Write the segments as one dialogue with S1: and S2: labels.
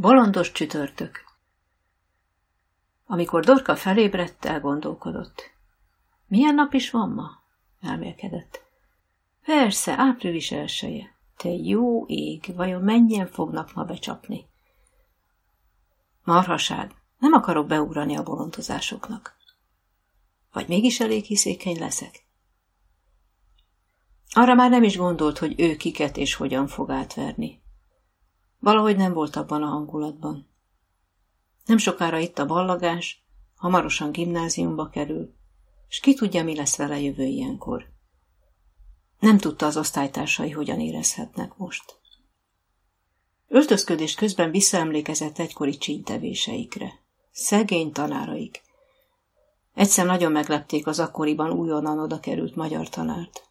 S1: Bolondos csütörtök Amikor Dorka felébredt, elgondolkodott. Milyen nap is van ma? Elmélkedett. Persze, április elsője. Te jó ég, vajon mennyien fognak ma becsapni? Marhaság, nem akarok beugrani a bolondozásoknak. Vagy mégis elég hiszékeny leszek? Arra már nem is gondolt, hogy ő kiket és hogyan fog átverni. Valahogy nem volt abban a hangulatban. Nem sokára itt a ballagás, hamarosan gimnáziumba kerül, és ki tudja, mi lesz vele jövő ilyenkor. Nem tudta az osztálytársai, hogyan érezhetnek most. Öltözködés közben visszaemlékezett egykori csíntevéseikre. Szegény tanáraik. Egyszer nagyon meglepték az akkoriban újonnan oda került magyar tanárt.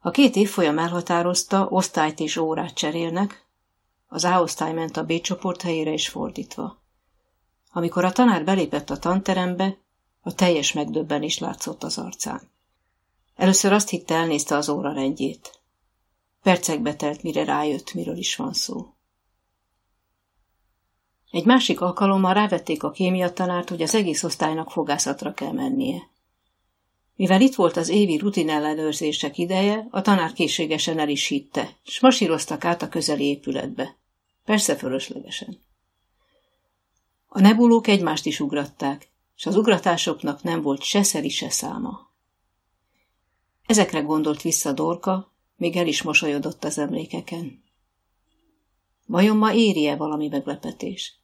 S1: A két évfolyam elhatározta, osztályt és órát cserélnek, az A-osztály ment a B csoport helyére is fordítva. Amikor a tanár belépett a tanterembe, a teljes megdöbbenés látszott az arcán. Először azt hitte, elnézte az óra rendjét. Percekbe telt, mire rájött, miről is van szó. Egy másik alkalommal rávették a kémia tanárt, hogy az egész osztálynak fogászatra kell mennie. Mivel itt volt az évi rutinellenőrzések ideje, a tanár készségesen el is hitte, s masíroztak át a közeli épületbe. Persze fölöslegesen. A nebulók egymást is ugratták, és az ugratásoknak nem volt se szeri, se száma. Ezekre gondolt vissza Dorka, még el is mosolyodott az emlékeken. Vajon ma éri-e valami meglepetés?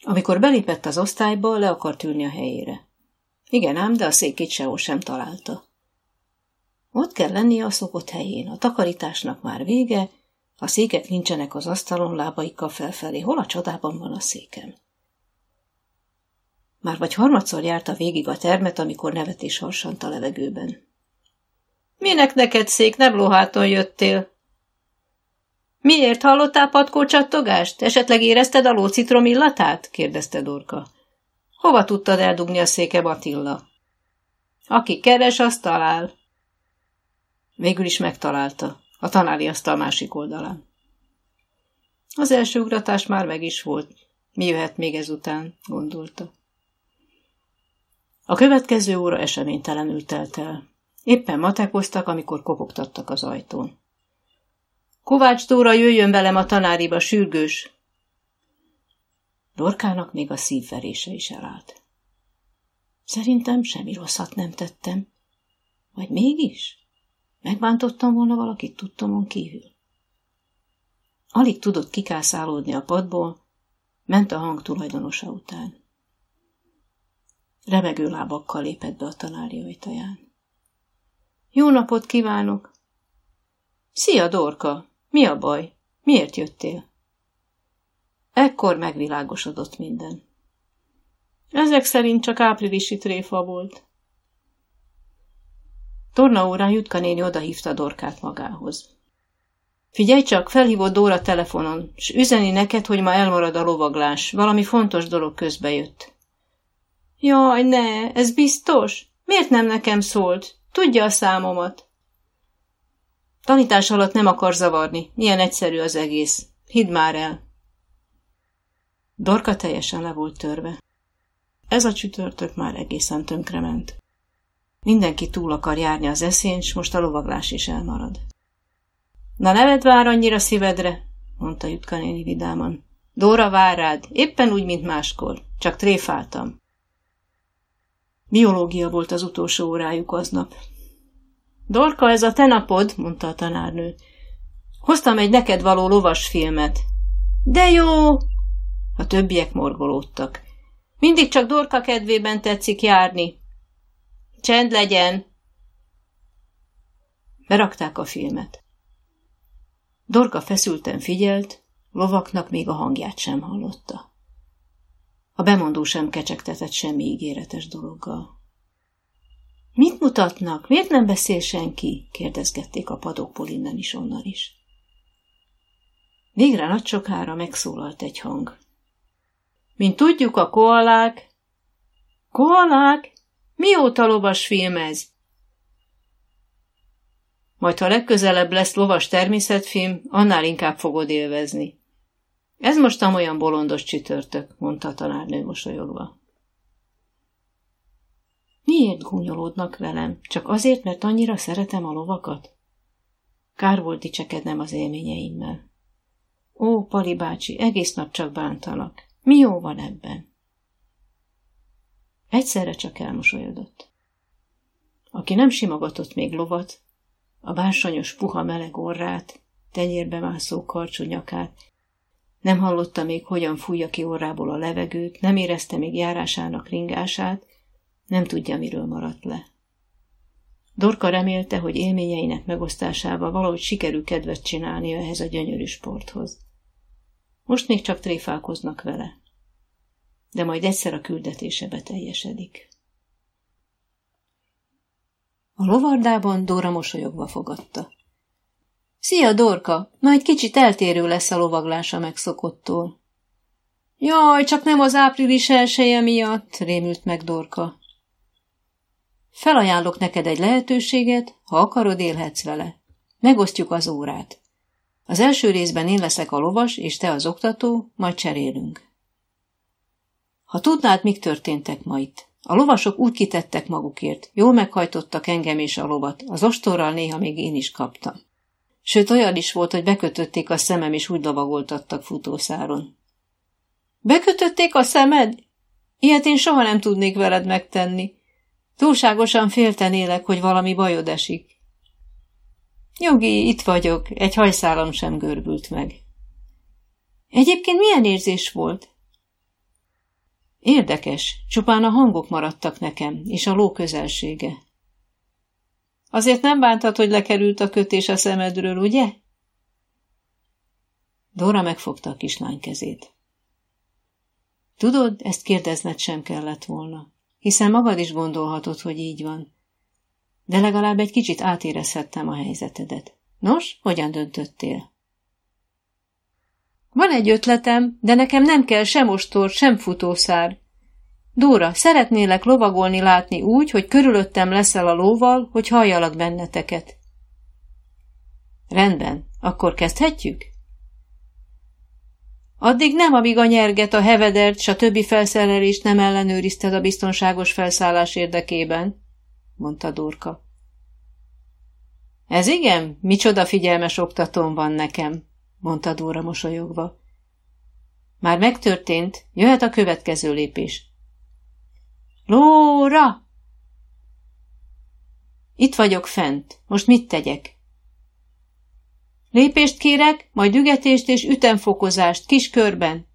S1: Amikor belépett az osztályba, le akart ülni a helyére. Igen ám, de a székét sehol sem találta. Ott kell lennie a szokott helyén, a takarításnak már vége, a székek nincsenek az asztalon lábaikkal felfelé, hol a csodában van a székem? Már vagy harmadszor járta végig a termet, amikor nevetés harsant a levegőben. Minek neked szék, nem lóháton jöttél? Miért hallottál patkó csattogást? Esetleg érezted a lócitrom illatát? kérdezte Dorka. Hova tudtad eldugni a széke Batilla? Aki keres, azt talál. Végül is megtalálta, a tanári asztal másik oldalán. Az első ugratás már meg is volt. Mi jöhet még ezután, gondolta. A következő óra eseménytelenül telt el. Éppen matekoztak, amikor kopogtattak az ajtón. Kovács Dóra, jöjjön velem a tanáriba, sürgős! Dorkának még a szívverése is elállt. Szerintem semmi rosszat nem tettem. Vagy mégis? Megbántottam volna valakit tudtomon kívül. Alig tudott kikászálódni a padból, ment a hang tulajdonosa után. Remegő lábakkal lépett be a tanári ajtaján. Jó napot kívánok! Szia, Dorka! Mi a baj? Miért jöttél? Ekkor megvilágosodott minden. Ezek szerint csak áprilisi tréfa volt. Torna órán Jutka néni odahívta Dorkát magához. Figyelj csak, felhívott Dóra telefonon, s üzeni neked, hogy ma elmarad a lovaglás. Valami fontos dolog közbe jött. Jaj, ne, ez biztos? Miért nem nekem szólt? Tudja a számomat. Tanítás alatt nem akar zavarni. Milyen egyszerű az egész. Hidd már el. Dorka teljesen le volt törve. Ez a csütörtök már egészen tönkrement. Mindenki túl akar járni az eszén, s most a lovaglás is elmarad. Na neved vár annyira szívedre, mondta Jutka néni vidáman. Dóra vár rád, éppen úgy, mint máskor, csak tréfáltam. Biológia volt az utolsó órájuk aznap. Dorka, ez a te napod, mondta a tanárnő. Hoztam egy neked való lovas filmet. De jó! A többiek morgolódtak. Mindig csak Dorka kedvében tetszik járni. Csend legyen! Berakták a filmet. Dorka feszülten figyelt, lovaknak még a hangját sem hallotta. A bemondó sem kecsegtetett semmi ígéretes dologgal. Mit mutatnak? Miért nem beszél senki? kérdezgették a padokból innen is, onnan is. Végre nagy sokára megszólalt egy hang. Mint tudjuk, a koalák... Koalák? Mióta lovas film ez? Majd ha legközelebb lesz lovas természetfilm, annál inkább fogod élvezni. Ez most olyan bolondos csütörtök, mondta a tanárnő mosolyogva. Miért gúnyolódnak velem? Csak azért, mert annyira szeretem a lovakat? Kár volt dicsekednem az élményeimmel. Ó, Pali bácsi, egész nap csak bántanak. Mi jó van ebben? Egyszerre csak elmosolyodott. Aki nem simogatott még lovat, a bársonyos puha meleg orrát, tenyérbe mászó karcsú nyakát, nem hallotta még, hogyan fújja ki orrából a levegőt, nem érezte még járásának ringását, nem tudja, miről maradt le. Dorka remélte, hogy élményeinek megosztásával valahogy sikerül kedvet csinálni ehhez a gyönyörű sporthoz. Most még csak tréfálkoznak vele. De majd egyszer a küldetése beteljesedik. A lovardában Dóra mosolyogva fogadta. Szia, Dorka! Majd kicsit eltérő lesz a lovaglása megszokottól. Jaj, csak nem az április elsője miatt, rémült meg Dorka. Felajánlok neked egy lehetőséget, ha akarod, élhetsz vele. Megosztjuk az órát. Az első részben én leszek a lovas, és te az oktató, majd cserélünk. Ha tudnád, mik történtek ma itt. A lovasok úgy kitettek magukért, jól meghajtottak engem és a lovat, az ostorral néha még én is kaptam. Sőt, olyan is volt, hogy bekötötték a szemem, és úgy lovagoltattak futószáron. Bekötötték a szemed? Ilyet én soha nem tudnék veled megtenni. Túlságosan féltenélek, hogy valami bajod esik. Jogi, itt vagyok, egy hajszálam sem görbült meg. Egyébként milyen érzés volt? Érdekes, csupán a hangok maradtak nekem, és a ló közelsége. Azért nem bántad, hogy lekerült a kötés a szemedről, ugye? Dora megfogta a kislány kezét. Tudod, ezt kérdezned sem kellett volna, hiszen magad is gondolhatod, hogy így van. De legalább egy kicsit átérezhettem a helyzetedet. Nos, hogyan döntöttél? Van egy ötletem, de nekem nem kell sem ostor, sem futószár. Dóra, szeretnélek lovagolni látni úgy, hogy körülöttem leszel a lóval, hogy halljalak benneteket. Rendben, akkor kezdhetjük? Addig nem, amíg a nyerget, a hevedert, s a többi felszerelést nem ellenőrizted a biztonságos felszállás érdekében, mondta Dorka. Ez igen, micsoda figyelmes oktatóm van nekem, mondta Dóra mosolyogva. Már megtörtént, jöhet a következő lépés. Lóra! Itt vagyok fent, most mit tegyek? Lépést kérek, majd ügetést és ütemfokozást kis körben.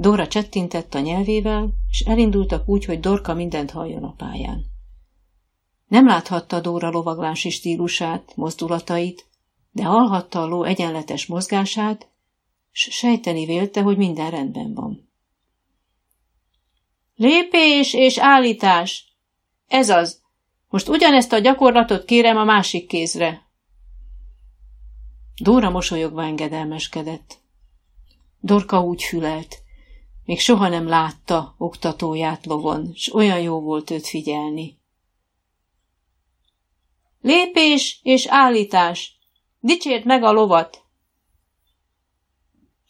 S1: Dóra csettintett a nyelvével, és elindultak úgy, hogy Dorka mindent halljon a pályán. Nem láthatta Dóra lovaglási stílusát, mozdulatait, de hallhatta a ló egyenletes mozgását, s sejteni vélte, hogy minden rendben van. Lépés és állítás! Ez az. Most ugyanezt a gyakorlatot kérem a másik kézre. Dóra mosolyogva engedelmeskedett. Dorka úgy fülelt. Még soha nem látta oktatóját lovon, s olyan jó volt őt figyelni. Lépés és állítás! Dicsért meg a lovat!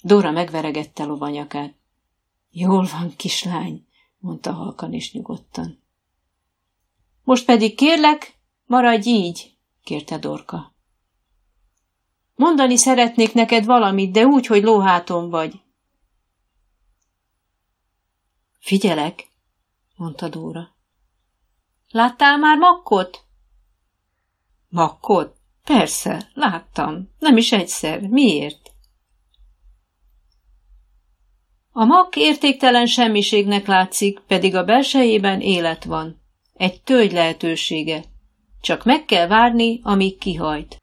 S1: Dóra megveregette lovanyakát. Jól van, kislány, mondta halkan és nyugodtan. Most pedig kérlek, maradj így, kérte Dorka. Mondani szeretnék neked valamit, de úgy, hogy lóháton vagy. Figyelek, mondta Dóra. Láttál már makkot? Makkot? Persze, láttam. Nem is egyszer. Miért? A mak értéktelen semmiségnek látszik, pedig a belsejében élet van. Egy tölgy lehetősége. Csak meg kell várni, amíg kihajt.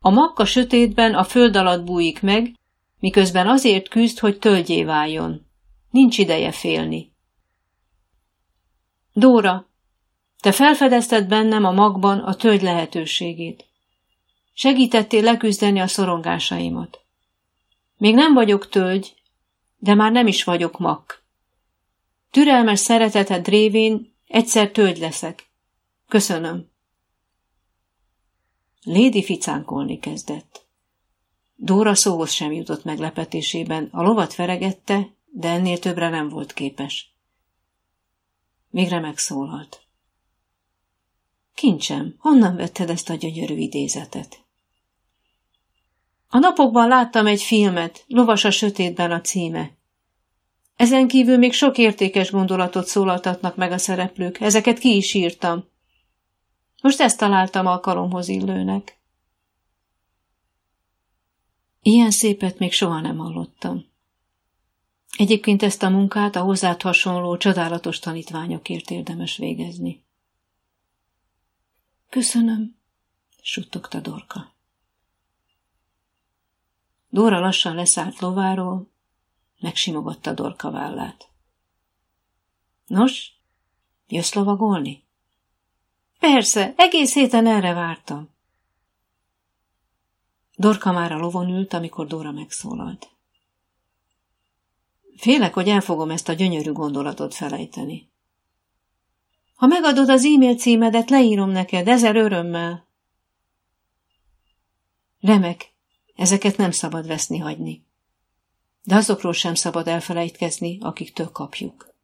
S1: A makka sötétben a föld alatt bújik meg, miközben azért küzd, hogy tölgyé váljon. Nincs ideje félni. Dóra, te felfedezted bennem a magban a tölgy lehetőségét. Segítettél leküzdeni a szorongásaimat. Még nem vagyok tölgy, de már nem is vagyok mak. Türelmes szereteted révén egyszer tölgy leszek. Köszönöm. Lady ficánkolni kezdett. Dóra szóhoz sem jutott meglepetésében, a lovat feregette, de ennél többre nem volt képes. Végre megszólalt. Kincsem, honnan vetted ezt a gyönyörű idézetet? A napokban láttam egy filmet, Lovas a sötétben a címe. Ezen kívül még sok értékes gondolatot szólaltatnak meg a szereplők, ezeket ki is írtam. Most ezt találtam alkalomhoz illőnek. Ilyen szépet még soha nem hallottam. Egyébként ezt a munkát a hozzád hasonló csodálatos tanítványokért érdemes végezni. Köszönöm, suttogta Dorka. Dóra lassan leszállt lováról, megsimogatta Dorka vállát. Nos, jössz lovagolni? Persze, egész héten erre vártam. Dorka már a lovon ült, amikor Dóra megszólalt. Félek, hogy el fogom ezt a gyönyörű gondolatot felejteni. Ha megadod az e-mail címedet, leírom neked, ezer örömmel. Remek, ezeket nem szabad veszni hagyni. De azokról sem szabad elfelejtkezni, akiktől kapjuk.